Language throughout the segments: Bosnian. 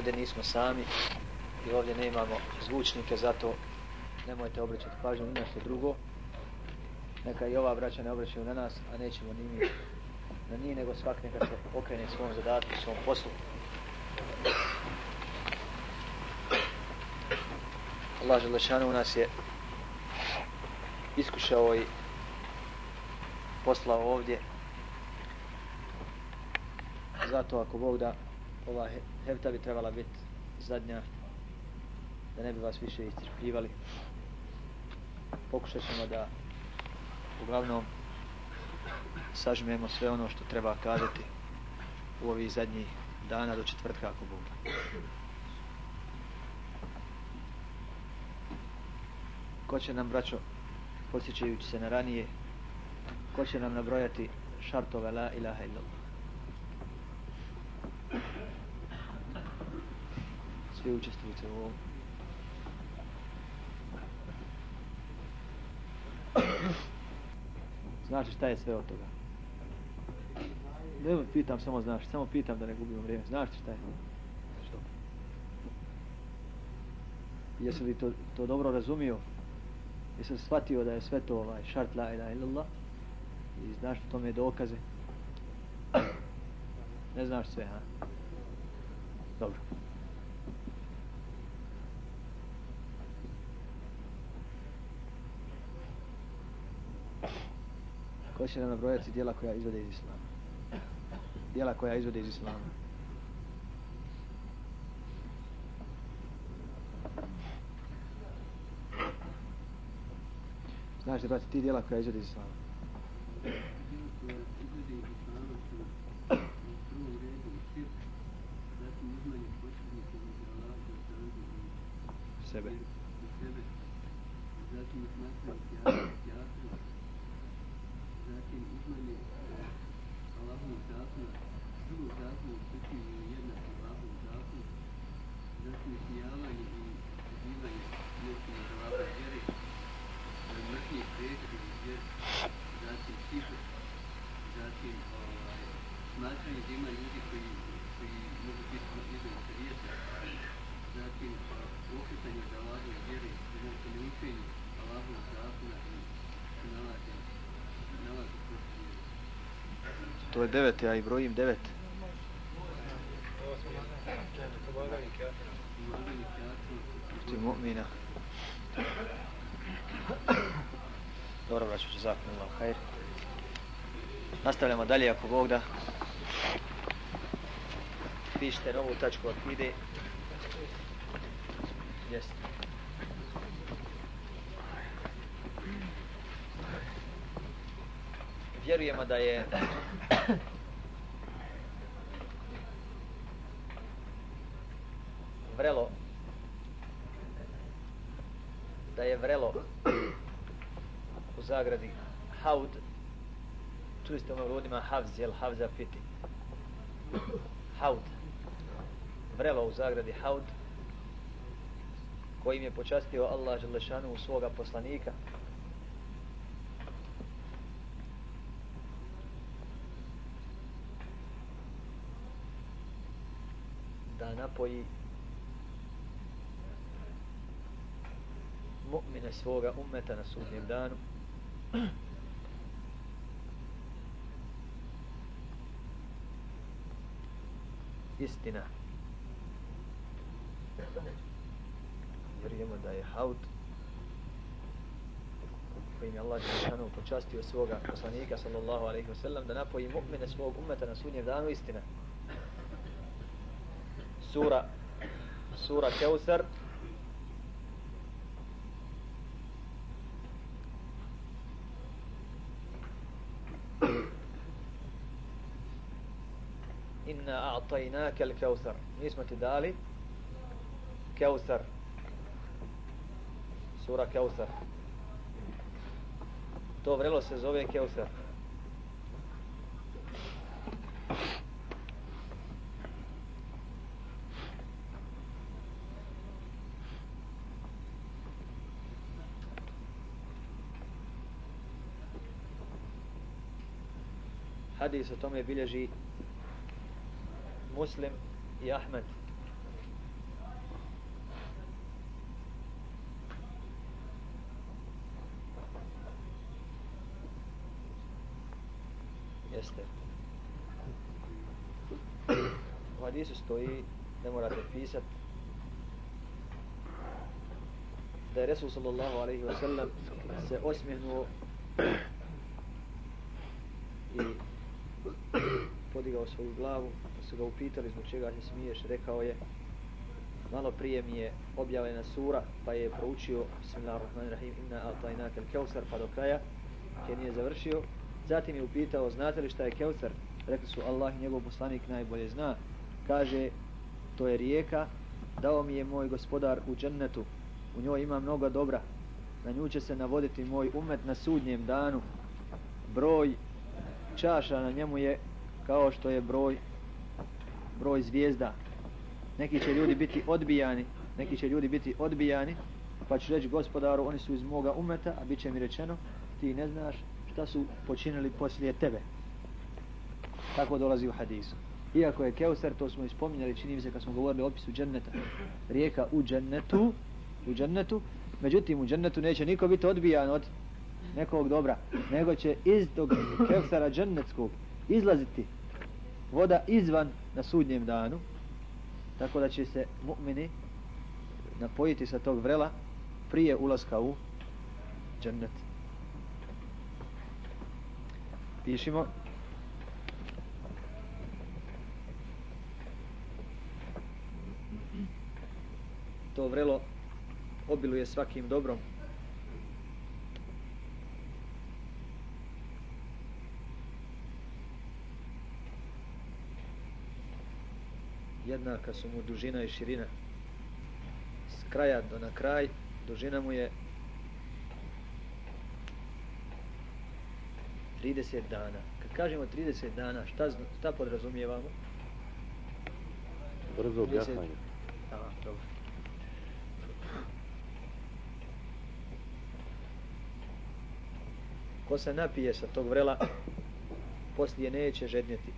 ovdje nismo sami i ovdje ne imamo zvučnike, zato nemojte obraćati pažnju na nešto drugo. Neka i ova braća ne obraćaju na nas, a nećemo ni mi na njih, nego svak neka se okrene svom zadatku, svom poslu. Allah Želešanu u nas je iskušao i poslao ovdje zato ako Bog da ova hefta bi trebala biti zadnja da ne bi vas više iscrpljivali pokušat ćemo da uglavnom sažmemo sve ono što treba kazati u ovih zadnjih dana do četvrtka ako bude. Ko će nam, braćo, posjećajući se na ranije, ko će nam nabrojati šartove la ilaha illallah? Svi učestvujte u ovom. Znači šta je sve od toga? Ne pitam, samo znaš, samo pitam da ne gubimo vrijeme. Znaš šta je? Što? Jesi li to, to dobro razumio? Jesi li shvatio da je sve to ovaj šart la ilaha illallah? I znaš što tome dokaze? Ne znaš sve, ha? Dobro. Hoće nam nabrojati dijela koja izvode iz islama? Dijela koja izvode iz islama. Znaš, brate, ti dijela koja izvode iz islama. Sebe. Zatim smatrati zatim uzmanje Allahovog zakona, drugog zakona uključuju jednak Allahovog zakona, zatim smijavanje i pozivanje nešto na Allahove vjere, mrtnije kreće u vjeri, zatim sihr, zatim ovaj, smatranje da ima ljudi koji, koji mogu biti izvan šarijeta, zatim okretanje od Allahove vjere, znači ne učenje Allahovog zakona i nalaženje To je devet, ja i brojim devet. Ti mu'mina. Dobro, braću, će zakon Allah, hajr. Nastavljamo dalje, ako Bog da. Pišite novu tačku akide. Jeste. vjerujemo da je vrelo da je vrelo u zagradi haud. Čuli ste ono u rodima havz jel havza piti haud. Vrelo u zagradi haud kojim je počastio Allah Želešanu u svoga poslanika. Napoji ime svoga ummeta na sudnjem danu. Istina. Vjerujemo da je haut kojim je Allah Đelešanu počastio svoga poslanika sallallahu alaihi wasallam da napoji mu'mine svog ummeta na sudnjem danu istina. Sura sura Keusar inna a'tainaka al-kawthar nismo ti dali kawthar sura kawthar to vrelo se zove kawthar hadis o tome bilježi Muslim i Ahmed. Jeste. U hadisu stoji, ne morate pisat, da je Resul sallallahu alaihi wa sallam se osmihnuo i podigao svoju glavu su ga upitali zbog čega se smiješ, rekao je malo prije mi je objavljena sura, pa je proučio Bismillahirrahmanirrahim, inna atajnaka al-Kevsar, pa do kraja, gdje nije završio. Zatim je upitao, znate li šta je Kevsar? Rekli su, Allah i njegov poslanik najbolje zna. Kaže, to je rijeka, dao mi je moj gospodar u džennetu, u njoj ima mnogo dobra, na nju će se navoditi moj umet na sudnjem danu, broj čaša na njemu je kao što je broj broj zvijezda. Neki će ljudi biti odbijani, neki će ljudi biti odbijani, pa će reći gospodaru, oni su iz moga umeta, a bit će mi rečeno, ti ne znaš šta su počinili poslije tebe. Tako dolazi u hadisu. Iako je Keusar, to smo ispominjali, čini mi se kad smo govorili o opisu dženneta, rijeka u džennetu, u džennetu, međutim u džennetu neće niko biti odbijan od nekog dobra, nego će iz tog Keusara džennetskog izlaziti voda izvan na sudnjem danu, tako da će se mu'mini napojiti sa tog vrela prije ulaska u džennet. Pišimo. To vrelo obiluje svakim dobrom. Jednaka su mu dužina i širina. S kraja do na kraj, dužina mu je 30 dana. Kad kažemo 30 dana, šta, šta podrazumijevamo? Brzo objasnanje. Aha, dobro. Ko se napije sa tog vrela, poslije neće žednjeti.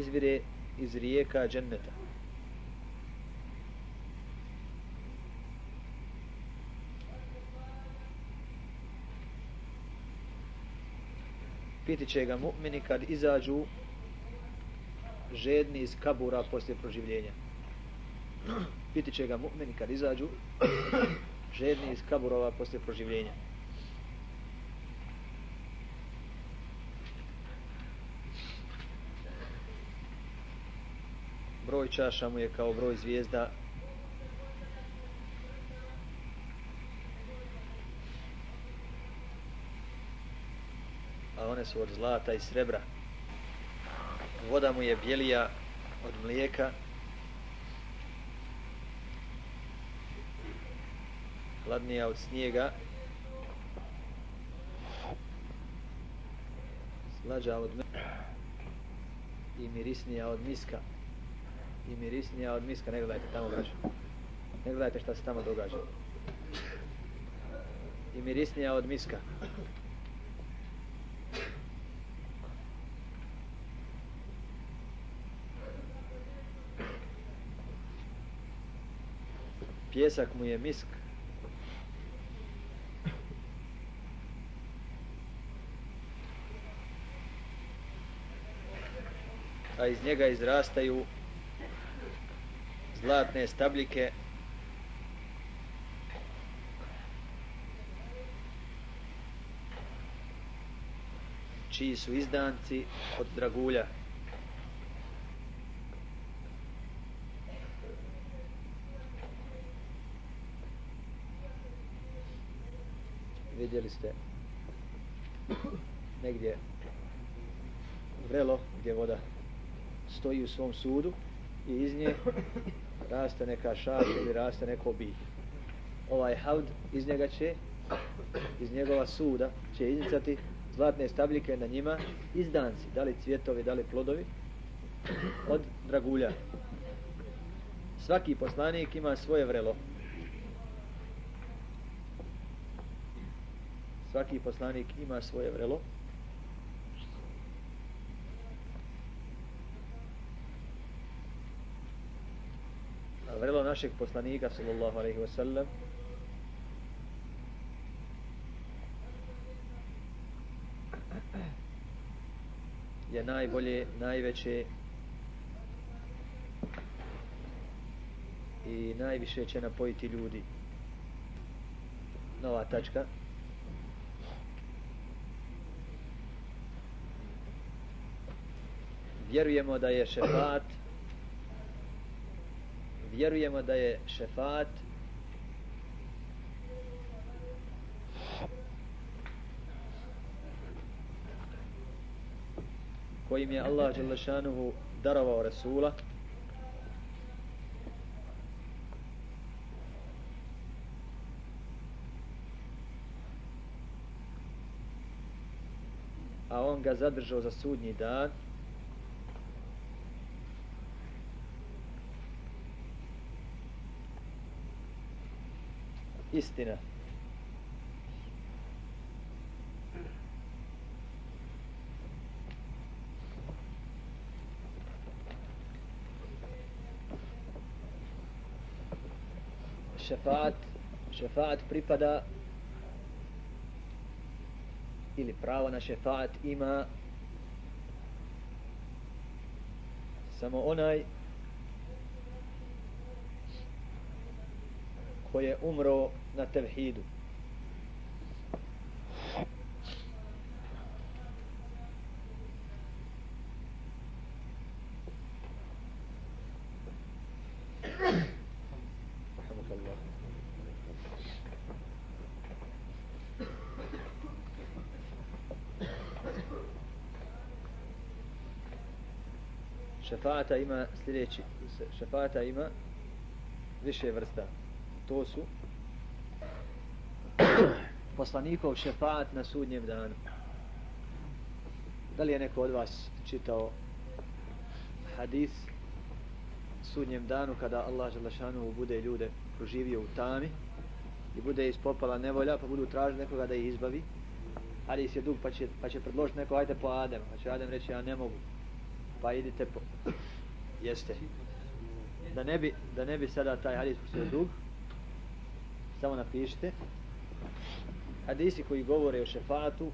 Izvire iz rijeka dženneta. Piti će ga mu'mini kad izađu žedni iz kabura poslije proživljenja. Piti će ga mu'mini kad izađu žedni iz kaburova poslije proživljenja. Broj čaša mu je kao broj zvijezda. A one su od zlata i srebra. Voda mu je bijelija od mlijeka. Hladnija od snijega. Slađa od i mirisnija od miska i mirisnija od miska ne gledajte tamo vraću. ne gledajte šta se tamo događa i mirisnija od miska pjesak mu je misk. A iz njega izrastaju zlatne stabljike čiji su izdanci od dragulja. vidjeli ste negdje vrelo gdje voda stoji u svom sudu i iz nje raste neka šaša ili raste neko bilje. Ovaj haud iz njega će, iz njegova suda će iznicati zlatne stabljike na njima izdanci, da li cvjetovi, da li plodovi, od dragulja. Svaki poslanik ima svoje vrelo, svaki poslanik ima svoje vrelo. Našeg poslanika sallallahu alejhi ve sellem je najbolje, najveće i najviše će napojiti ljudi. Nova tačka. Vjerujemo da je šefat vjerujemo da je šefat kojim je Allah Đelešanuhu darovao Rasula. A on ga zadržao za sudnji dan. Istina. Šefaat, šefaat pripada ili pravo na šefaat ima samo onaj ko je umro na tevhidu. Šefata ima sljedeći, šefata ima više vrsta. To su poslanikov šefaat na sudnjem danu. Da li je neko od vas čitao hadis sudnjem danu kada Allah Želešanu bude ljude proživio u tami i bude ispopala nevolja pa budu tražiti nekoga da ih izbavi? Hadis je dug pa će, pa će predložiti neko ajte po Adem pa će Adem reći ja ne mogu. Pa idite po jeste. Da ne bi, da ne bi sada taj hadis postao dug samo napišite hadisi koji govore o šefatu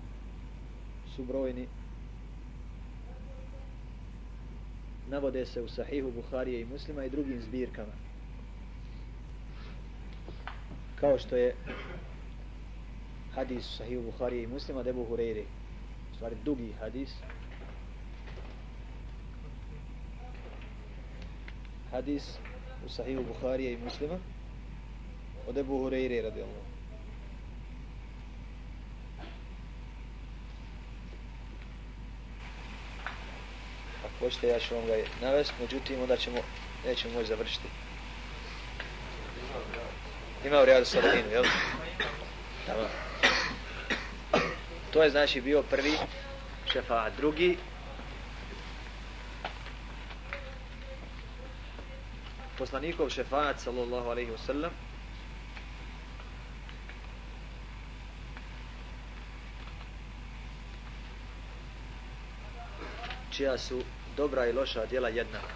su brojni. Navode se u sahihu Buharije i muslima i drugim zbirkama. Kao što je hadis u sahihu Buharije i muslima debu Hureyre. U stvari dugi hadis. Hadis u sahihu Buharije i muslima od Ebu Hureyre radijallahu hoćete ja ću vam ga navesti međutim onda ćemo nećemo moći završiti ima u Rijadu Saladinu, jel? Tamo. to je znači bio prvi šefa drugi poslanikov šefaat sallallahu alaihi wa sallam čija su dobra i loša djela jednaka.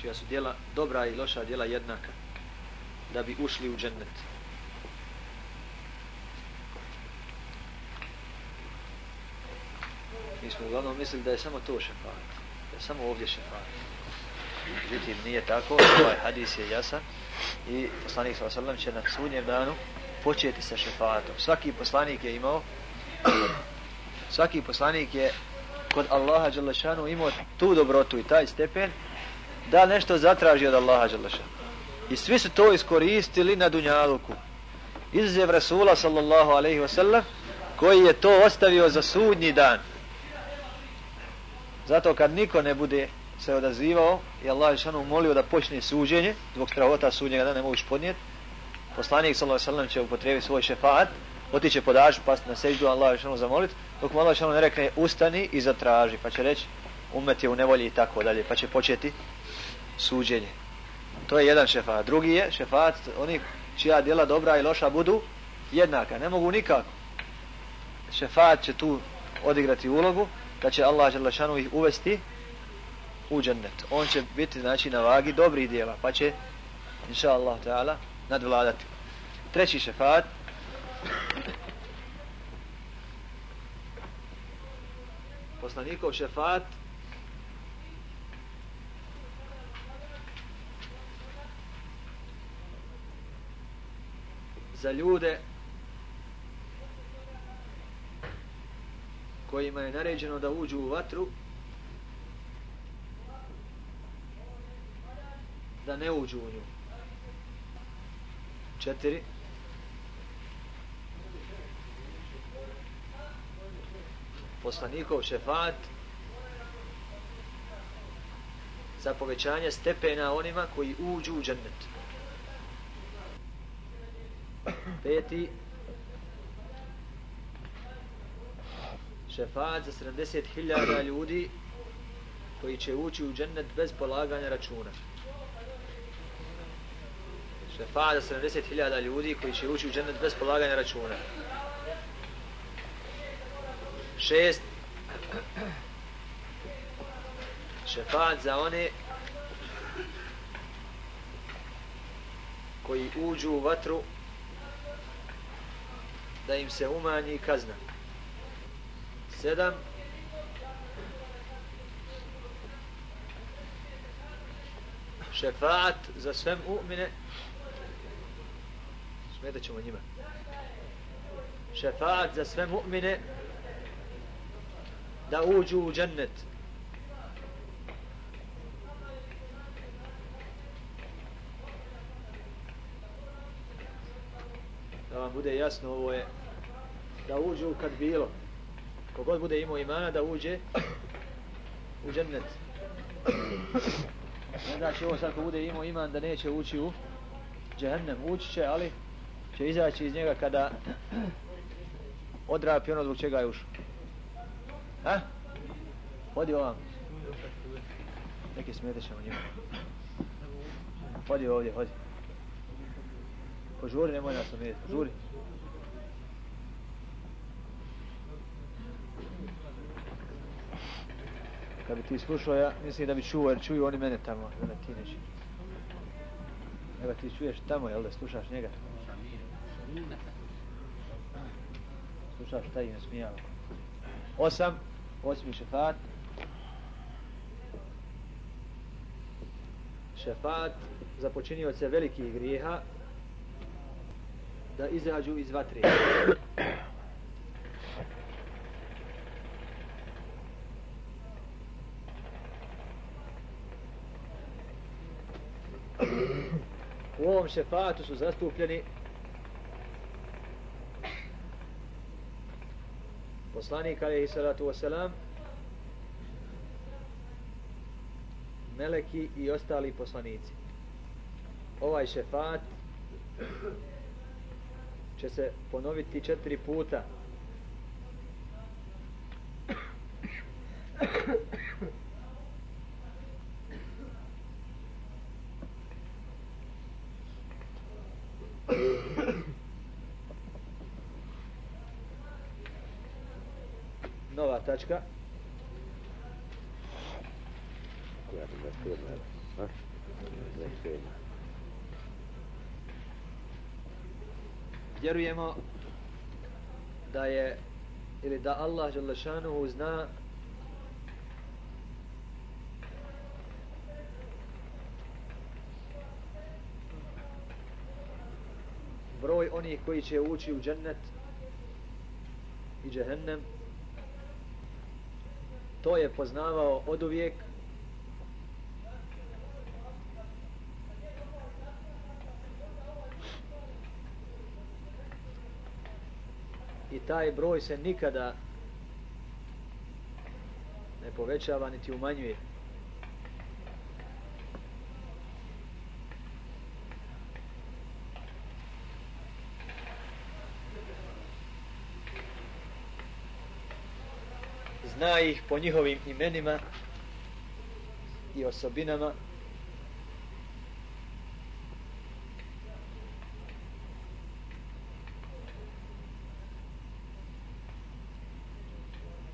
Čija su djela, dobra i loša djela jednaka da bi ušli u džennet. Mi smo uglavnom mislili da je samo to šefat. Da je samo ovdje šefat. Međutim, nije tako. Ovaj hadis je jasan i poslanik s.a.v. će na sudnjem danu početi sa šefatom. Svaki poslanik je imao svaki poslanik je kod Allaha Đalešanu imao tu dobrotu i taj stepen da nešto zatraži od Allaha Đalešanu. I svi su to iskoristili na Dunjaluku. Izuzev Rasula sallallahu alaihi wasallam koji je to ostavio za sudnji dan. Zato kad niko ne bude se odazivao i Allah Žešanu molio da počne suđenje. Zbog strahota suđenja da ne moguš podnijeti poslanik sallallahu alejhi će upotrijebiti svoj šefaat otiće po dažu pasti na seždu Allah je zamolit. Dok mu Allah ne rekne ustani i zatraži pa će reći umet je u nevolji i tako dalje pa će početi suđenje. To je jedan šefaat. Drugi je šefaat oni čija djela dobra i loša budu jednaka. Ne mogu nikako. Šefat će tu odigrati ulogu, da će Allah Želešanu ih uvesti u džennet. On će biti znači na vagi dobrih dijela, pa će inša Allah ta'ala nadvladati. Treći šefat poslanikov šefat za ljude kojima je naređeno da uđu u vatru da ne uđu u nju. Četiri. Poslanikov šefat za povećanje stepena onima koji uđu u džennet. Peti. Šefat za 70.000 ljudi koji će ući u džennet bez polaganja računa šefa za 70.000 ljudi koji će ući u džennet bez polaganja računa. Šest. Šefaat za one koji uđu u vatru da im se umanji kazna. Sedam. Šefaat za sve mu'mine smetat ćemo njima. Šefaat za sve mu'mine da uđu u džennet. Da vam bude jasno, ovo je da uđu kad bilo. Kogod bude imao imana da uđe u džennet. Ne znači ovo sad ko bude imao iman da neće ući u džehennem. Ući će, ali će izaći iz njega kada odrapi ono zbog čega je ušao. Ha? Hodi ovam. Neki smete ćemo njima. Hodi ovdje, hodi. Požuri, nemoj nas omijeti, požuri. Kad bi ti slušao, ja mislim da bi čuo, jer čuju oni mene tamo, da ti neće. Evo ti čuješ tamo, jel da slušaš njega? Slušaš šta je nasmijava. Osam, osmi šefat. Šefat za počinioce velikih grijeha da izađu iz vatre. U ovom šefatu su zastupljeni poslanik alaihi salatu wasalam meleki i ostali poslanici. Ovaj šefat će se ponoviti četiri puta. Tačka. Koja je 27. Ha? 27. Vjerujemo da je ili da Allah Đalešanuhu zna broj onih koji će ući u džennet i džehennem to je poznavao od uvijek. I taj broj se nikada ne povećava niti umanjuje. Zna ih po njihovim imenima i osobinama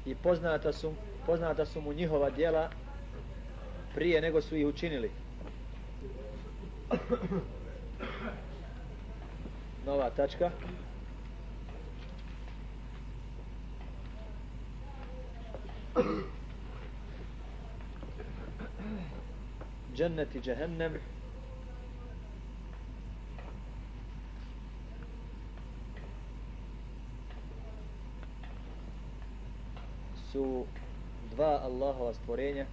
i poznata su, poznata su mu njihova djela prije nego su ih učinili. Nova tačka. Džennet i džehennem su dva Allahova stvorenja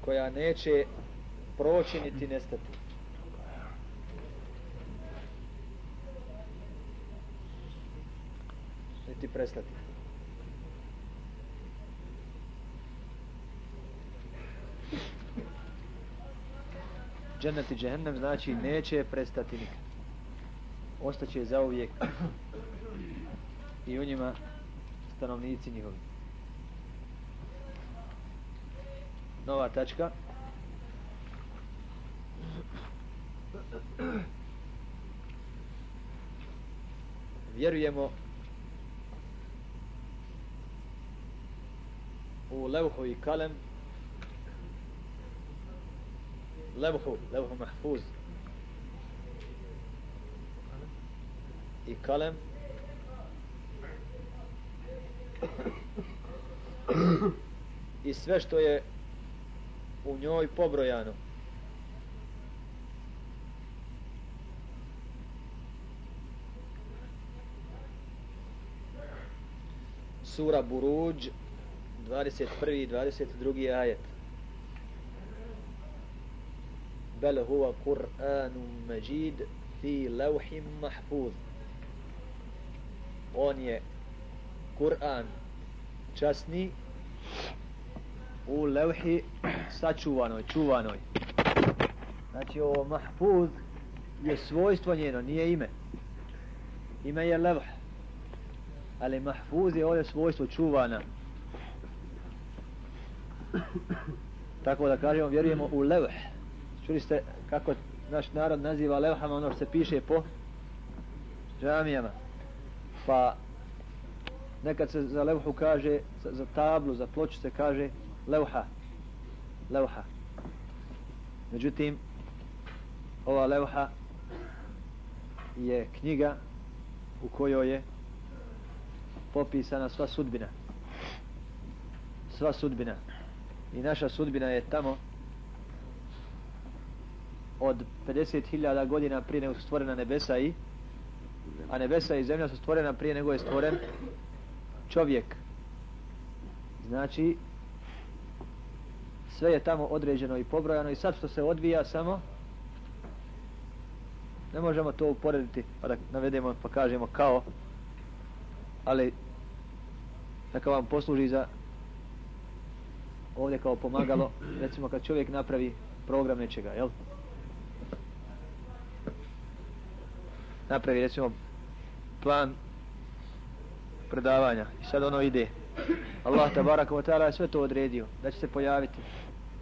koja neće proći niti nestati. Ti prestati. Džennet i džehennem znači neće prestati nikad. Ostaće za uvijek i u njima stanovnici njihovi. Nova tačka. Vjerujemo u levhu i kalem. Levhu, levhu mahfuz. I kalem. I sve što je u njoj pobrojano. Sura Buruđ. 21. i 22. ajet bel huwa Kur'anun Majid fi lawhin mahfuz on je Kur'an časni u levhi sačuvanoj, čuvanoj. Znači ovo mahfuz je svojstvo njeno, nije ime. Ime je levh. Ali mahfuz je ovdje svojstvo čuvana. Tako da kažemo, vjerujemo u levh. Čuli ste kako naš narod naziva levhama ono što se piše po džamijama. Pa nekad se za levhu kaže, za, za tablu, za ploču se kaže levha. Levha. Međutim, ova levha je knjiga u kojoj je popisana sva sudbina. Sva sudbina. I naša sudbina je tamo od 50.000 godina prije nego su stvorena nebesa i a nebesa i zemlja su stvorena prije nego je stvoren čovjek. Znači, sve je tamo određeno i pobrojano i sad što se odvija samo ne možemo to uporediti pa da navedemo pa kažemo kao ali neka vam posluži za ovdje kao pomagalo recimo kad čovjek napravi program nečega jel napravi recimo plan predavanja i sad ono ide Allah tabaraka wa ta'ala sve to odredio da će se pojaviti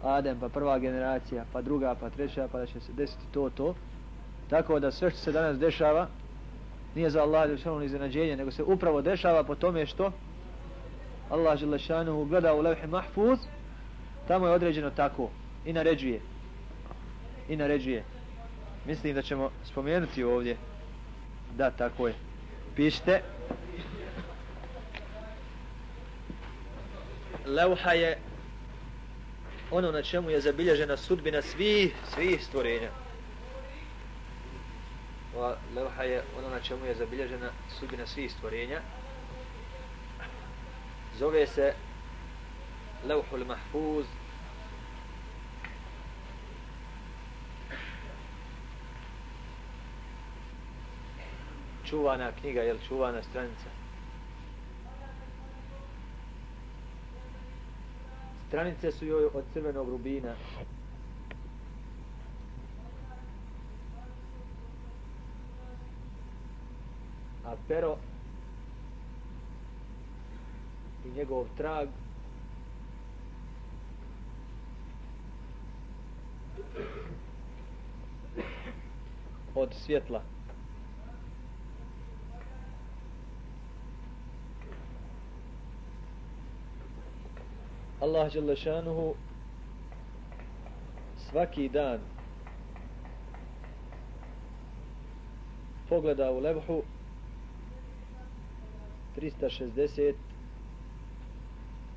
Adem, pa prva generacija, pa druga, pa treća, pa da će se desiti to, to. Tako da sve što se danas dešava, nije za Allah Đelešanu iznenađenje, nego se upravo dešava po tome što Allah Đelešanu gleda u levhi mahfuz, tamo je određeno tako i naređuje. I naređuje. Mislim da ćemo spomenuti ovdje. Da, tako je. Pišite. Levha je ono na čemu je zabilježena sudbina svih, svih stvorenja. Ova levha je ono na čemu je zabilježena sudbina svih stvorenja. Zove se Levhul Mahfuz čuvana knjiga, jel čuvana stranica. Stranice su joj od crvenog rubina. A pero i njegov trag od svjetla. Allah Đelešanuhu svaki dan pogleda u levhu 360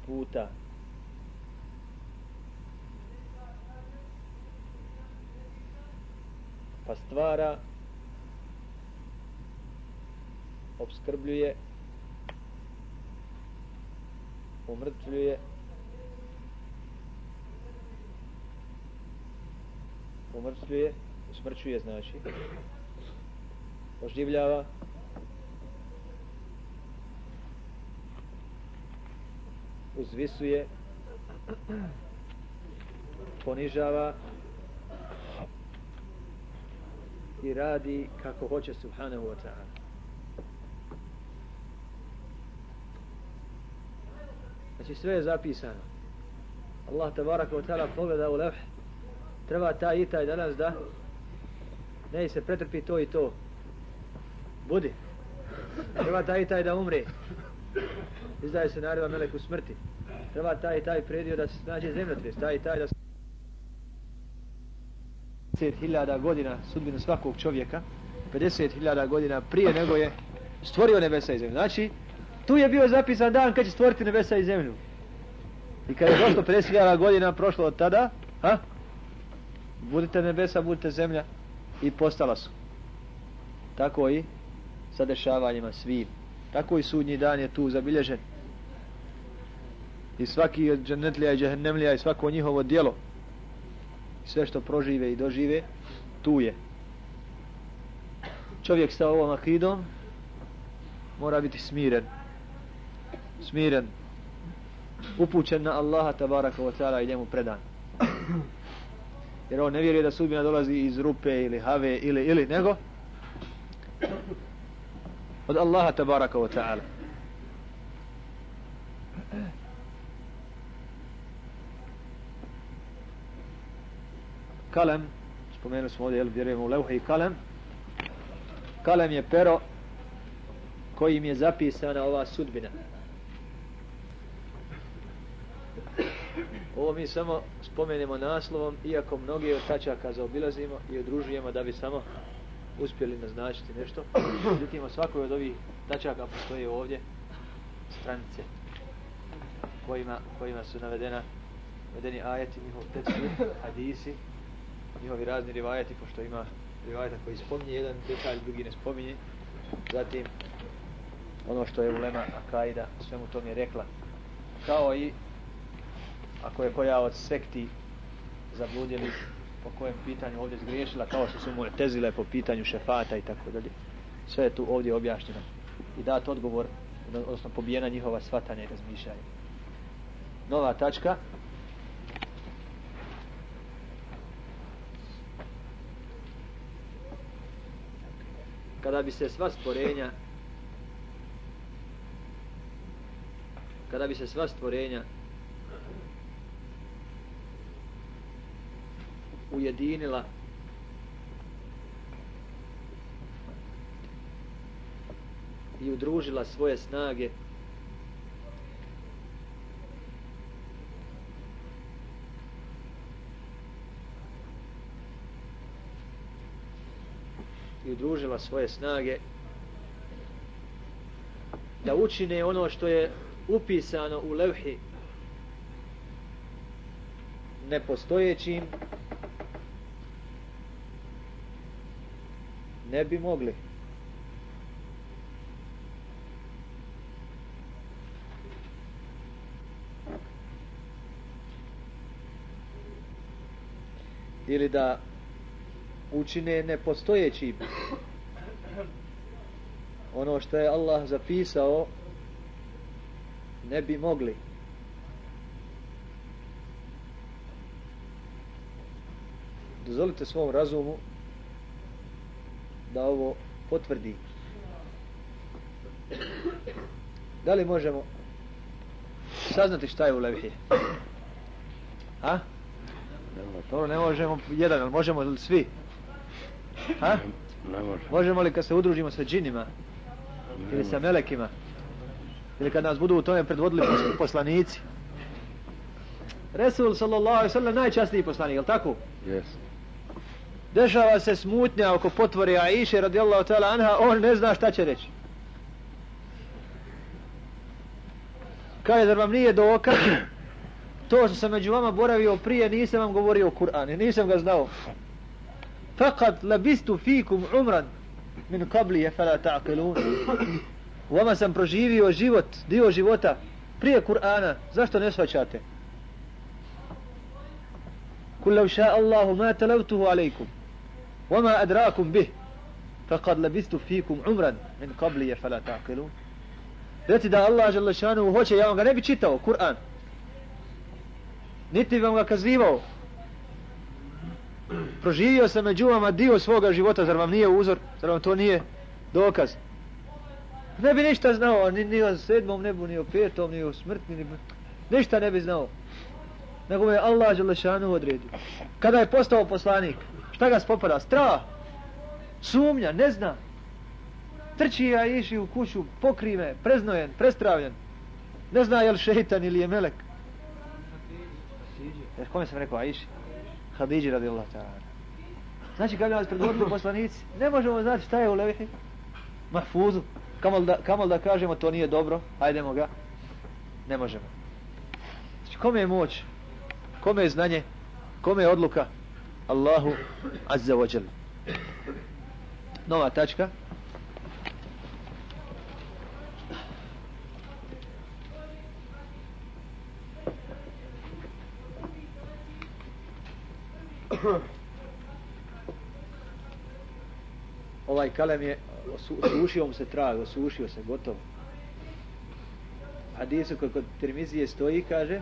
puta. Pa stvara, obskrbljuje, umrtvljuje, umrtvljuje, usmrćuje znači, oživljava, uzvisuje, ponižava i radi kako hoće subhanahu wa ta'ala. Znači sve je zapisano. Allah tabaraka wa ta'ala pogleda u levh. Treba taj i taj danas da ne se pretrpi to i to. Budi. Treba taj i taj da umre izdaje se naredba meleku smrti. Treba taj i taj predio da se nađe zemljotres, taj i taj da se 50.000 godina sudbinu svakog čovjeka, 50.000 godina prije nego je stvorio nebesa i zemlju. Znači, tu je bio zapisan dan kad će stvoriti nebesa i zemlju. I kad je došlo 50.000 godina prošlo od tada, ha? budite nebesa, budite zemlja i postala su. Tako i sa dešavanjima svim. Tako i sudnji dan je tu zabilježen. I svaki od džennetlija i džehennemlija i svako njihovo dijelo sve što prožive i dožive tu je. Čovjek sa ovom akidom mora biti smiren. Smiren. Upućen na Allaha tabaraka wa ta'ala i njemu predan. Jer on ne vjeruje da sudbina dolazi iz rupe ili have ili ili nego od Allaha tabaraka wa ta'ala. Kalem, spomenuli smo ovdje, jel, vjerujemo u levhe i kalem. Kalem je pero kojim je zapisana ova sudbina. Ovo mi samo spomenemo naslovom, iako mnoge od tačaka zaobilazimo i odružujemo da bi samo uspjeli naznačiti nešto. Međutim, svakoj od ovih tačaka postoje ovdje stranice kojima, kojima su navedena navedeni ajeti, njihov tekst, hadisi, njihovi razni rivajati, pošto ima rivajata koji spominje jedan detalj, drugi ne spominje. Zatim, ono što je ulema Akaida, svemu tom je rekla. Kao i ako je koja od sekti zabludjeli po kojem pitanju ovdje zgriješila, kao što su mu tezile po pitanju šefata i tako dalje. Sve je tu ovdje objašnjeno. I dat odgovor, odnosno pobijena njihova svatanja i razmišljanja. Nova tačka. Kada bi se sva stvorenja kada bi se sva stvorenja ujedinila i udružila svoje snage i udružila svoje snage da učine ono što je upisano u levhi nepostojećim ne bi mogli. Ili da učine nepostojeći ono što je Allah zapisao ne bi mogli. Dozvolite svom razumu da ovo potvrdi. Da li možemo saznati šta je u levhi? A? To ne možemo jedan, ali možemo svi? Ha? Ne može. Možemo li kad se udružimo sa džinima ili sa melekima ili kad nas budu u tome predvodili pos- poslanici? Resul sallallahu alaihi sallam najčastniji poslanik, je li tako? Jes. Dešava se smutnja oko potvore Aisha radijallahu ta'ala anha, on ne zna šta će reći. Kaže, zar vam nije dokaz? To što sam među vama boravio prije, nisam vam govorio o Kur'anu, nisam ga znao. فقد لبست فيكم عمرا. من قبل فلا تعقلون. وما sam proživio život dio života prije Kur'ana zašto ne shvaćate? قل لو شاء الله ما تلوته عليكم وما أدراكم به فقد لبست فيكم عمرا من قبل فلا تعقلون رتي الله جل شانه هو شيء يوم غنبي قرآن نتي بهم كذبوا Proživio sam među vama dio svoga života, zar vam nije uzor, zar vam to nije dokaz. Ne bi ništa znao, ni, ni o sedmom nebu, ni o petom, ni o smrtni, ni... ništa ne bi znao. Nego mu je Allah Đelešanu odredio. Kada je postao poslanik, šta ga spopada? Strah, sumnja, ne zna. Trči ja iši u kuću, pokrime, preznojen, prestravljen. Ne zna je li šeitan ili je melek. Jer kome sam rekao, Aiši? Hadidži radi Allah ta'ala. Znači kad bi nas predvodili poslanici, ne možemo znati šta je u levihi. Mahfuzu. Kamal da, kamal da kažemo to nije dobro, hajdemo ga. Ne možemo. Znači kome je moć? Kome je znanje? Kome je odluka? Allahu azza wa jal. Nova tačka. ovaj kalem je osušio mu se trag, osušio se, gotovo. Hadisu koji kod Tirmizije stoji, kaže,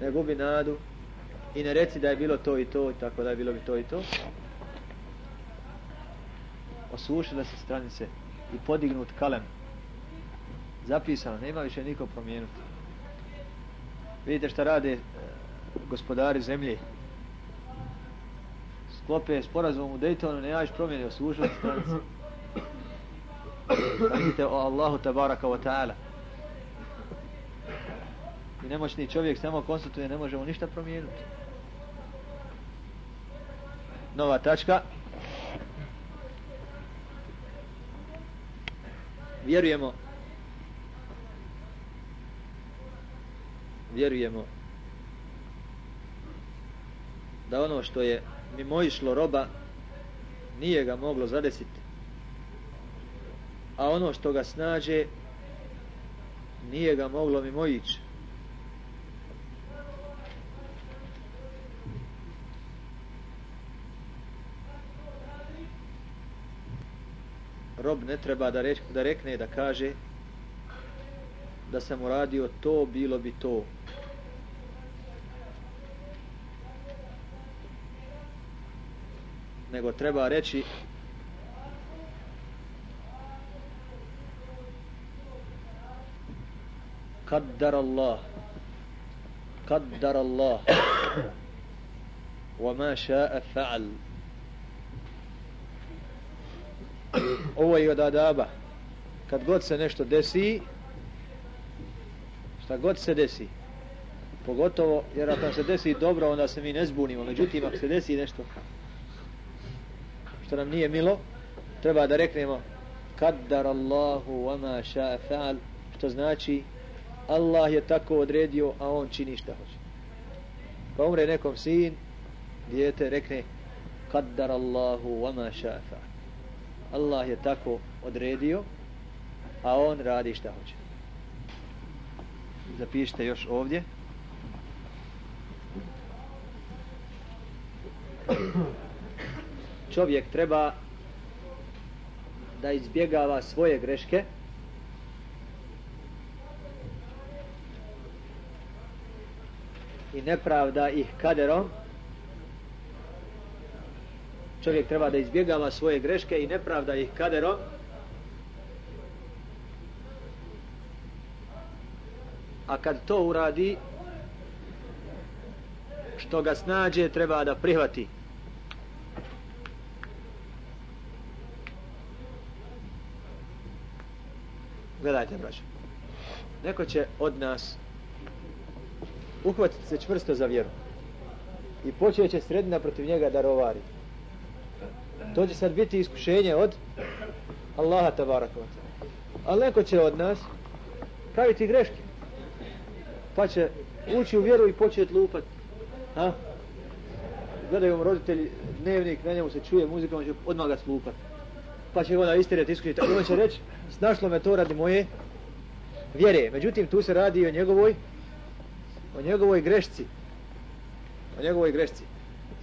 ne gubi nadu i ne reci da je bilo to i to, tako da je bilo bi to i to. Osušile se stranice i podignut kalem. Zapisano, nema više niko promijenuti. Vidite šta rade eh, gospodari zemlje. Sklope sporazum u Daytonu, ne javiš promjene osušile se stranice. Vidite o Allahu tabaraka wa ta'ala i nemoćni čovjek samo konstatuje ne možemo ništa promijeniti. Nova tačka. Vjerujemo vjerujemo da ono što je mimoišlo roba nije ga moglo zadesiti a ono što ga snađe nije ga moglo mimoići rob ne treba da, reč, da rekne da kaže da sam uradio to, bilo bi to. Nego treba reći قدر الله قدر الله وما شاء فعل ovo je od adaba kad god se nešto desi šta god se desi pogotovo jer ako se desi dobro onda se mi ne zbunimo međutim ako se desi nešto što nam nije milo treba da reknemo kaddar Allahu wa ma sha'a fa'al što znači Allah je tako odredio a on čini šta hoće pa umre nekom sin dijete rekne kaddar Allahu wa ma sha'a fa'al Allah je tako odredio, a on radi šta hoće. Zapišite još ovdje. Čovjek treba da izbjegava svoje greške i nepravda ih kaderom čovjek treba da izbjegava svoje greške i nepravda ih kaderom a kad to uradi što ga snađe treba da prihvati. Gledajte, braćo. Neko će od nas uhvatiti se čvrsto za vjeru i počeće sredina protiv njega da rovari. To će sad biti iskušenje od Allaha tabarakova. Ali neko će od nas praviti greške. Pa će ući u vjeru i početi lupat. Ha? Gledaju mu roditelji dnevnik, na njemu se čuje muzika, on će odmah ga slupat. Pa će onda istirati, iskušiti. I on će reći, snašlo me to radi moje vjere. Međutim, tu se radi o njegovoj o njegovoj grešci. O njegovoj grešci.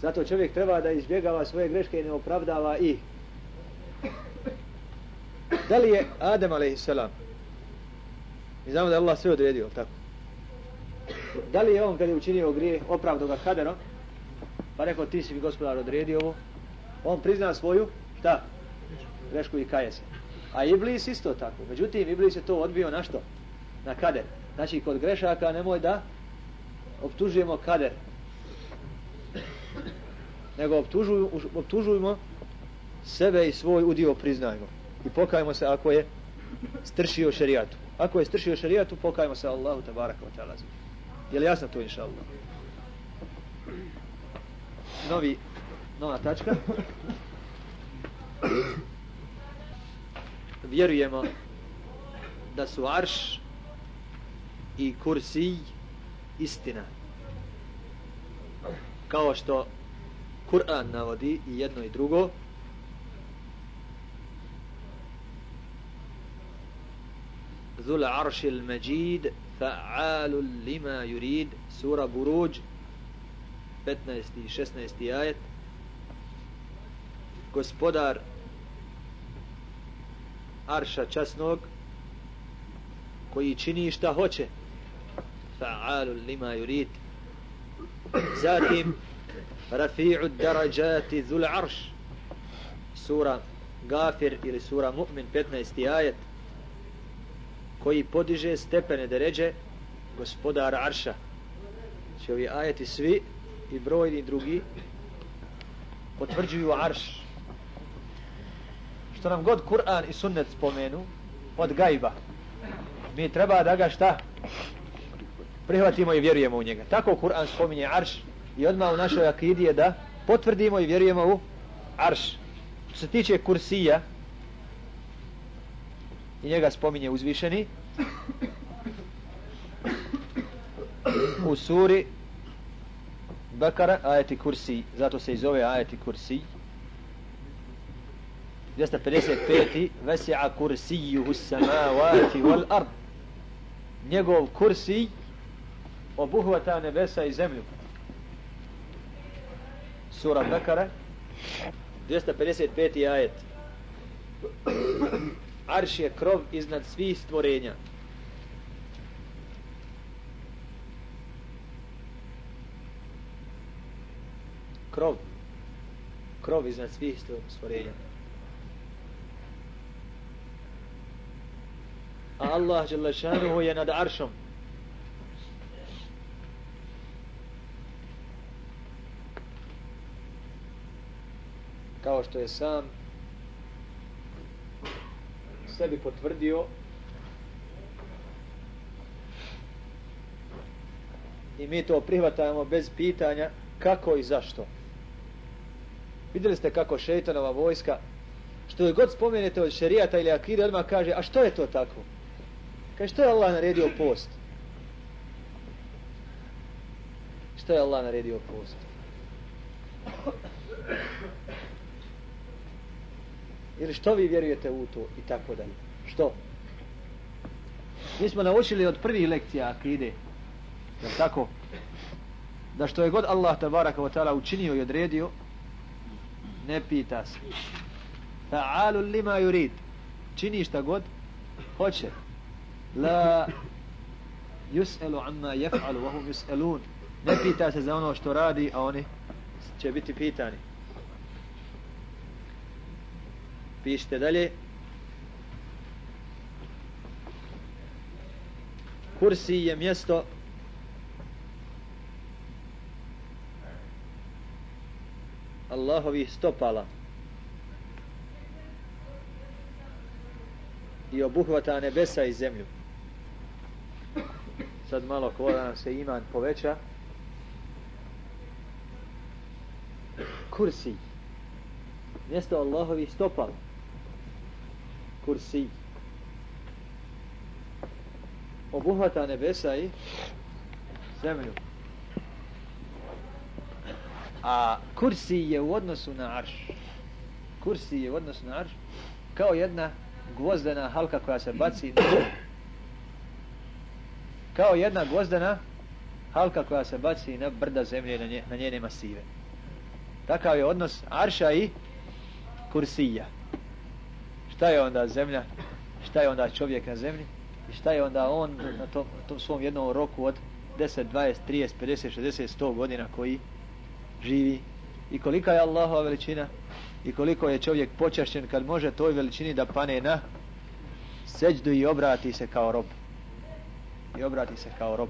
Zato čovjek treba da izbjegava svoje greške i ne opravdava ih. Da li je Adem a.s. Mi znamo da je Allah sve odredio, tako? Da li je on kad je učinio grije opravdo ga kaderom, pa rekao ti si mi gospodar odredio ovo, on prizna svoju, šta? Grešku i kaje se. A Iblis isto tako. Međutim, Iblis je to odbio na što? Na kader. Znači, kod grešaka nemoj da optužujemo kader. Nego optužuj, optužujemo sebe i svoj udio priznajmo. I pokajmo se ako je stršio šerijatu. Ako je stršio šerijatu, pokajmo se Allahu tabaraka wa ta'ala. Je li jasno to, inša Allah? Novi, nova tačka. Vjerujemo da su arš i kursi istina. Kao što Kur'an navodi i jedno i drugo, Zul aršil međid fa'alu lima yurid sura Buruđ 15. i 16. ajet gospodar arša časnog koji čini šta hoće fa'alu lima yurid zatim rafi'u darajati zul arš sura Gafir ili sura Mu'min 15. ajet koji podiže stepene deređe gospodara Arša. će ovi ajeti svi i brojni drugi potvrđuju Arš. Što nam god Kur'an i Sunnet spomenu od gajba. Mi treba da ga šta? Prihvatimo i vjerujemo u njega. Tako Kur'an spominje Arš i odmah u našoj akidi je da potvrdimo i vjerujemo u Arš. Što se tiče Kursija, i njega spominje uzvišeni u suri Bekara ajeti kursi zato se i zove ajeti kursi 255. Vesi'a kursijuhu samavati wal ard njegov kursij obuhvata nebesa i zemlju sura Bekara 255. ajet Arš je krov iznad svih stvorenja. Krov. Krov iznad svih stvorenja. A Allah Đelešanuhu je nad aršom. Kao što je sam sebi potvrdio i mi to prihvatamo bez pitanja kako i zašto. Vidjeli ste kako šeitanova vojska što je god spomenete od šerijata ili akide odmah kaže a što je to tako? Kaže što je Allah naredio post? Što je Allah naredio post? Ili što vi vjerujete u to i tako dalje. Što? Mi smo naučili od prvih lekcija akide. Je tako? Da što je god Allah tabaraka wa ta'ala učinio i odredio, ne pita se. Ta'alu lima yurid. Čini šta god, hoće. La yus'alu amma yaf'alu wa hum yus'alun. Ne pita se za ono što radi, a oni će biti pitani. Pišite dalje. Kursi je mjesto Allahovih stopala i obuhvata nebesa i zemlju. Sad malo ko nam se iman poveća. Kursi. Mjesto Allahovi stopal. Kursi. Obuhvata nebesa i zemlju. A kursi je u odnosu na arš. Kursi je u odnosu na arš kao jedna gvozdena halka koja se baci na kao jedna gvozdena halka koja se baci na brda zemlje na, nje, na njene masive. Takav je odnos arša i kursija. Šta je onda zemlja? Šta je onda čovjek na zemlji? I šta je onda on na tom, tom svom jednom roku od 10, 20, 30, 50, 60, 100 godina koji živi? I kolika je Allahova veličina? I koliko je čovjek počašćen kad može toj veličini da pane na seđdu i obrati se kao rob. I obrati se kao rob.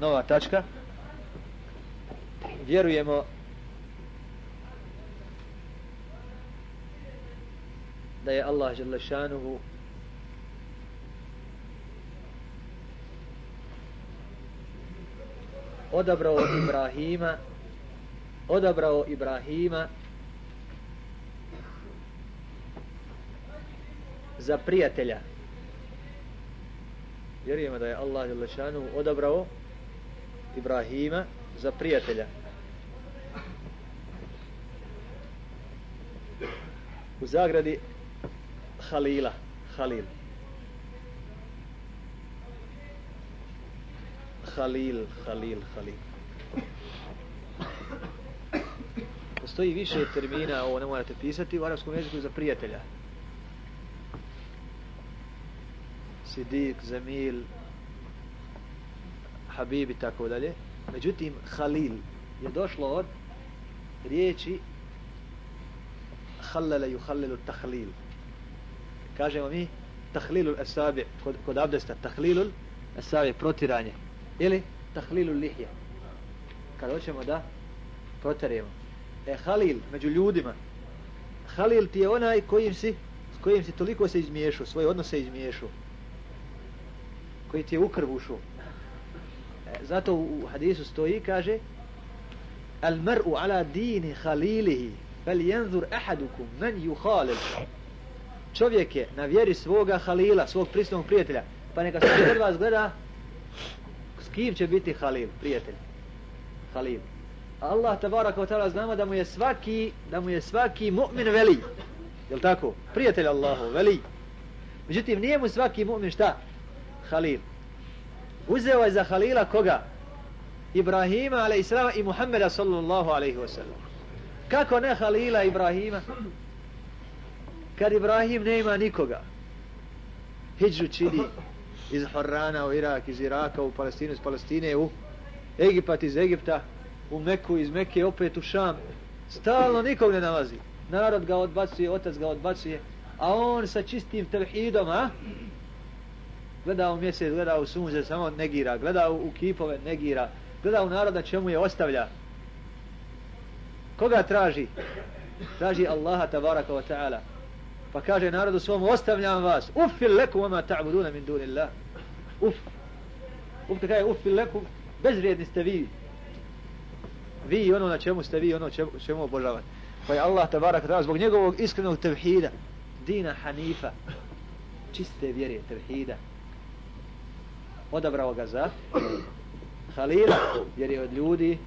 Nova tačka. Vjerujemo da je Allah Želešanuhu odabrao Ibrahima odabrao Ibrahima za prijatelja vjerujemo da je Allah Jelešanu odabrao Ibrahima za prijatelja u zagradi Halila, Halil. Halil, Halil, Halil. Postoji više termina, ovo ne morate pisati, u arabskom jeziku za prijatelja. Sidik, Zemil, Habib i tako dalje. Međutim, Halil je došlo od riječi Halala yuhallilu tahlil kažemo mi tahlilul asabi kod, kod abdesta tahlilul asabi protiranje. Ili tahlilul lihje kad hoćemo da proteremo. E halil među ljudima. Halil ti je onaj kojim si s kojim si toliko se izmiješu svoje odnose izmiješu koji ti je u krv ušao e, zato u hadisu stoji kaže al mar'u ala dini halilihi fel jenzur ahadukum man juhalil čovjek je na vjeri svoga halila, svog pristnog prijatelja, pa neka se od vas gleda s kim će biti halil, prijatelj. Halil. Allah tabara kao tala znamo da mu je svaki, da mu je svaki mu'min veli. Jel tako? Prijatelj Allahu, veli. Međutim, nije mu svaki mu'min šta? Halil. Uzeo je za halila koga? Ibrahima a.s. i Muhammeda sallallahu alaihi wa sallam. Kako ne halila Ibrahima? kad Ibrahim nema nikoga Hidžu čini iz Horana u Irak, iz Iraka u Palestinu, iz Palestine u Egipat iz Egipta u Meku, iz Meke opet u Šam stalno nikog ne nalazi narod ga odbacuje, otac ga odbacuje a on sa čistim tevhidom a? Gleda u mjesec, gleda u sunze samo negira, gleda u, u kipove negira, gleda u naroda čemu je ostavlja koga traži? traži Allaha tabaraka wa ta'ala Pa kaže narodu svom, ostavljam vas. Uffil lekum vama ta'buduna min dunillah. Uff. Uff kada je uffil lekum, bezvrijedni ste vi. Vi i ono na čemu ste vi, ono čemu, čemu obožavate. Pa je Allah tabaraka ta'ala zbog njegovog iskrenog tevhida, dina hanifa, čiste vjere tevhida, odabrao ga za Halila, jer je od ljudi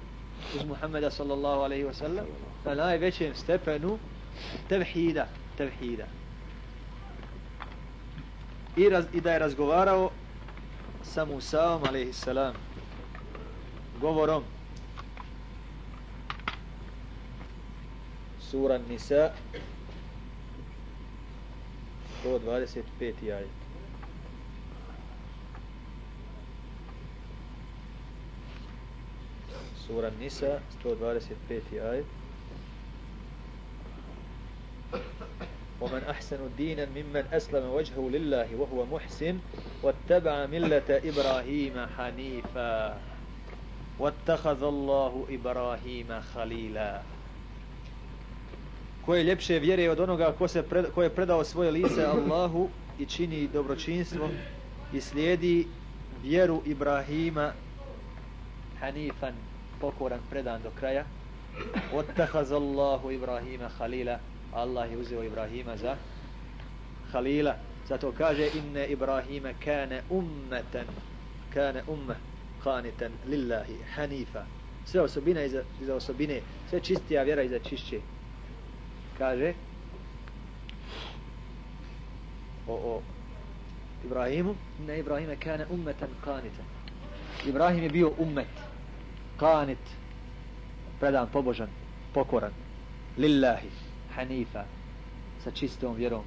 uz Muhammeda sallallahu alaihi wa sallam na najvećem stepenu tevhida, tevhida. I, raz, I da je razgovarao sa Musaom, alaihissalam, govorom Sura Nisa 125. ajet. Sura Nisa 125. ajet. ومن أحسن دينا ممن أسلم وجهه لله وهو محسن واتبع ملة إبراهيم حنيفا واتخذ الله إبراهيم خليلا ko je ljepše vjere od onoga ko, se pred, ko je predao svoje lice Allahu i čini dobročinstvo i slijedi vjeru Ibrahima Hanifan pokoran predan do kraja. Allahu Ibrahima Khalila. Allah je uzeo Ibrahima za Khalila. Zato kaže inne Ibrahima kane ummeten kane umme qanitan lillahi hanifa. Sve osobine iza, iza osobine sve čistija vjera iza čišće. Kaže o, o Ibrahimu inne Ibrahima kane ummeten qanitan Ibrahim je bio ummet kanit predan pobožan pokoran lillahi hanifa sa čistom vjerom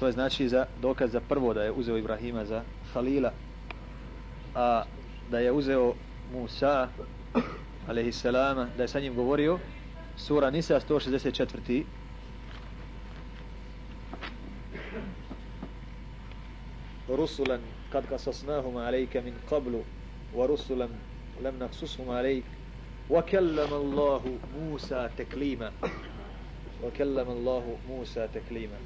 to je znači za dokaz za prvo da je uzeo Ibrahima za Halila a da je uzeo Musa alaihissalama da je sa njim govorio sura Nisa 164. rusulan kad kasasnahuma عليك min qablu ورسلا لم نقصصهم عليك وكلم الله موسى تكليما وكلم الله موسى تكليما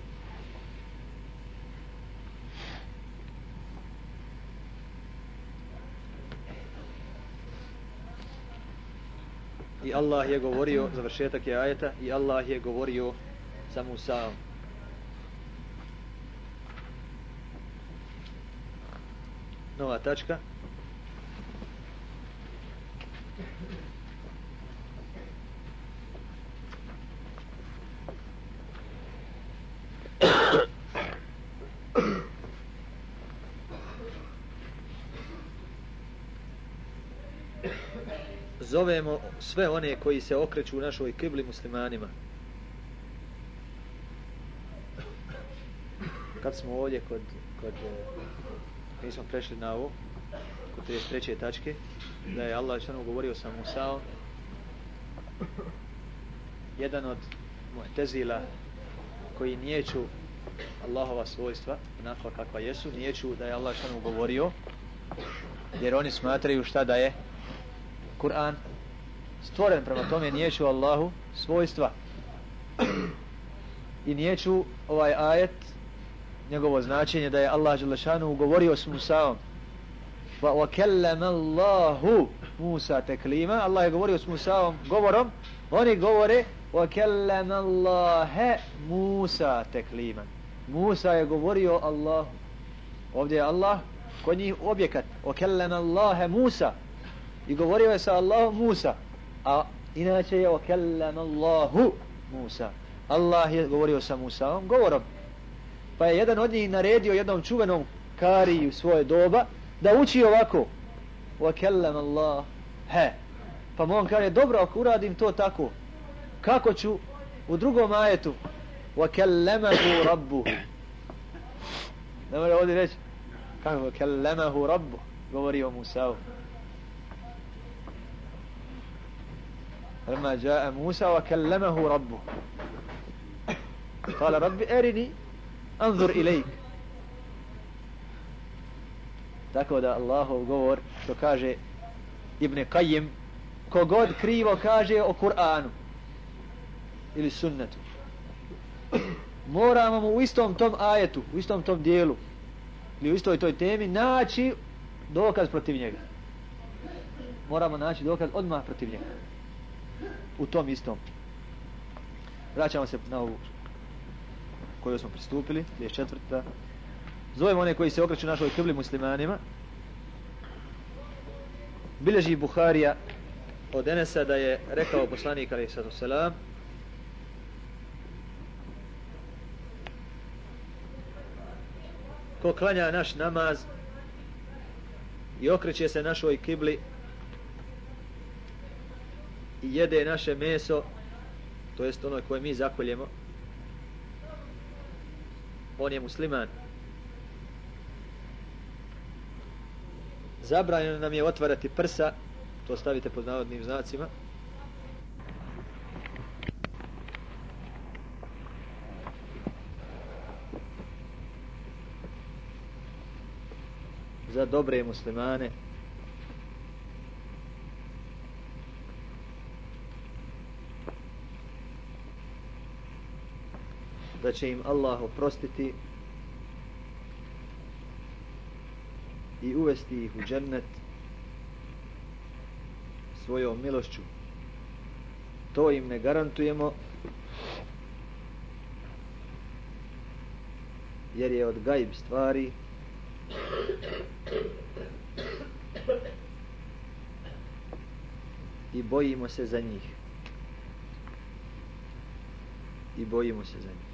i Allah je govorio završetak je ajeta i Allah je govorio sa Musaom nova tačka Zovemo sve one koji se okreću u našoj kibli muslimanima. Kad smo ovdje kod, kod eh, mi smo prešli na ovo, kod 33. tačke, da je Allah što govorio sa Musao, jedan od mu'tezila koji nijeću Allahova svojstva, onako kakva jesu, nijeću da je Allah što govorio, jer oni smatraju šta da je Kur'an stvoren prema tome nijeću Allahu svojstva. I nijeću ovaj ajet njegovo značenje da je Allah Đelešanu govorio s Musaom. Wa wakallama Allahu Musa teklima. Allah je govorio s Musaom govorom. Oni govore wakallama Allah Musa teklima. Musa je govorio Allahu. Ovdje je Allah kod njih objekat. Wakallama Allah Musa. I govorio je sa Allahom Musa. a inače je okellam Allahu Musa Allah je govorio sa Musaom govorom pa je jedan od njih naredio jednom čuvenom kariju svoje doba da uči ovako okellam Allah he pa mu on kaže dobro ako uradim to tako kako ću u drugom ajetu وَكَلَّمَهُ رَبُّهُ ne može ovdje reći kako وَكَلَّمَهُ رَبُّهُ govori o Musa'u فلما جاء موسى وكلمه ربه قال رب أرني أنظر إليك tako da Allahov govor što kaže Ibn Qayyim kogod krivo kaže o Kur'anu ili sunnetu moramo mu u istom tom ajetu u istom tom dijelu ili u istoj toj temi naći dokaz protiv njega moramo naći dokaz odmah protiv njega u tom istom. Vraćamo se na ovu koju smo pristupili, je četvrta. Zovemo one koji se okreću našoj krvli muslimanima. Bileži Buharija od Enesa da je rekao poslanik alaih sallatu selam ko klanja naš namaz i okreće se našoj kibli i jede naše meso, to jest ono koje mi zakoljemo, on je musliman. Zabranjeno nam je otvarati prsa, to stavite pod navodnim znacima. Za dobre muslimane, da će im Allah oprostiti i uvesti ih u džennet svojom milošću. To im ne garantujemo jer je od gajb stvari i bojimo se za njih i bojimo se za njih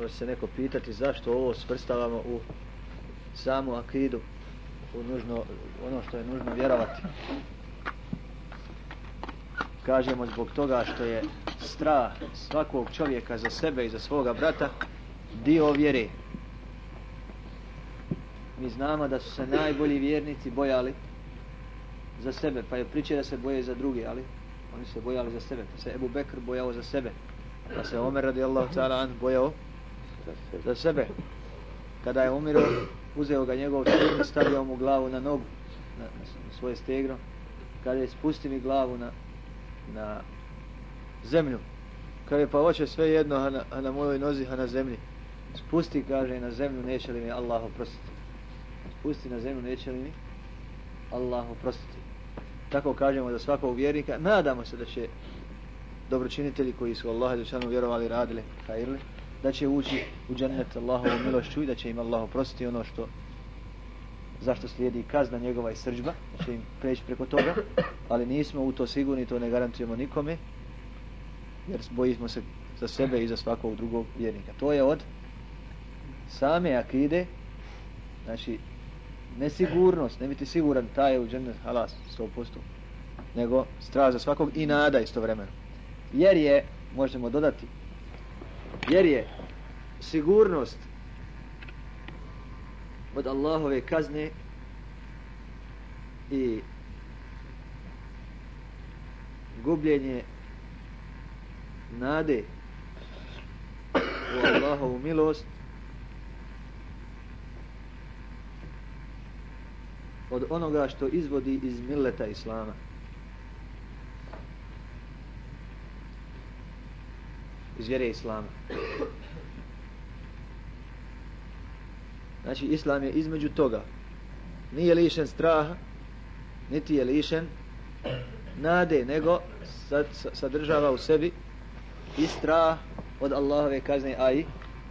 može se neko pitati zašto ovo svrstavamo u samu akidu u nužno, ono što je nužno vjerovati. Kažemo zbog toga što je strah svakog čovjeka za sebe i za svoga brata dio vjere. Mi znamo da su se najbolji vjernici bojali za sebe pa je priče da se boje za druge ali oni se bojali za sebe pa se Ebu Bekr bojao za sebe pa se Omer radijallahu ta'ala an bojao za sebe. Kada je umiro, uzeo ga njegov čin stavio mu glavu na nogu na, na svoje stegno kada je spusti mi glavu na na zemlju kaže pa hoće sve jedno a na, a na mojoj nozi a na zemlji. Spusti kaže na zemlju neće li mi Allah oprostiti. Spusti na zemlju neće li mi Allah oprostiti. Tako kažemo za svakog vjernika. Nadamo se da će dobročinitelji koji su Allah i vjerovali radili hajrli da će ući u džennet Allahovu milošću i da će im Allah oprostiti ono što zašto slijedi kazna njegova i srđba, da će im preći preko toga, ali nismo u to sigurni, to ne garantujemo nikome, jer bojimo se za sebe i za svakog drugog vjernika. To je od same akide, znači nesigurnost, ne biti siguran taj je u džennet halas 100%, nego strah za svakog i nada istovremeno. Jer je, možemo dodati, jer je sigurnost od Allahove kazne i gubljenje nade u Allahovu milost od onoga što izvodi iz milleta Islama. Iz vjere Islama. Znači, Islam je između toga. Nije lišen straha, niti je lišen nade, nego sadržava u sebi i strah od Allahove kazne, a i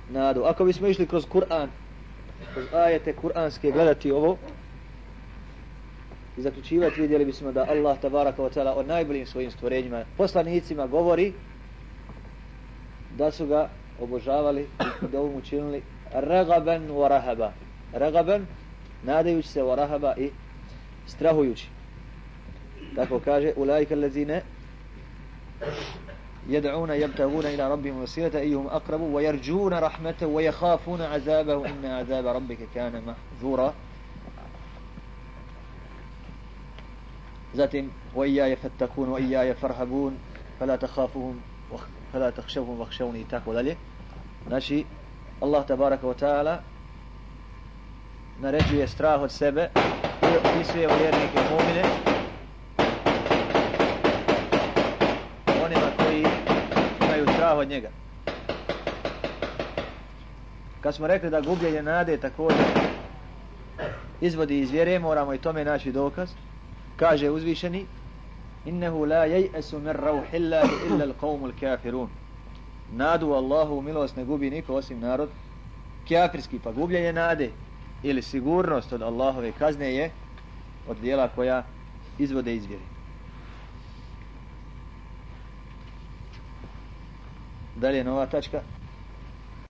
nadu. Ako bismo išli kroz Kur'an, kroz ajete kur'anske gledati ovo, i zaključivati, vidjeli bismo da Allah tabaraka wa ta'ala o najboljim svojim stvorenjima, poslanicima govori da su ga obožavali i da mu učinili ragaban wa rahaba. Ragaban, nadajući se wa rahaba i strahujući. Tako kaže, ulajka allazine يدعون يبتغون إلى ربهم وسيلة أيهم أقرب ويرجون رحمته ويخافون عذابه إن عذاب ربك كان محذورا zatim وإياي فاتقون وإياي فارهبون فلا تخافوهم fela takhshavhum vakhshavni i tako dalje. Znači, Allah tabaraka wa ta'ala naređuje strah od sebe i opisuje vjernike mumine onima koji imaju strah od njega. Kad smo rekli da gubljenje nade također izvodi iz vjere, moramo i tome naći dokaz. Kaže uzvišeni, innehu la jej'esu min rauhillahi illa l'qawmu kafirun. nadu Allahu milost ne gubi niko osim narod kafirski pa gubljenje nade ili sigurnost od Allahove kazne je od dijela koja izvode izvjeri. dalje nova tačka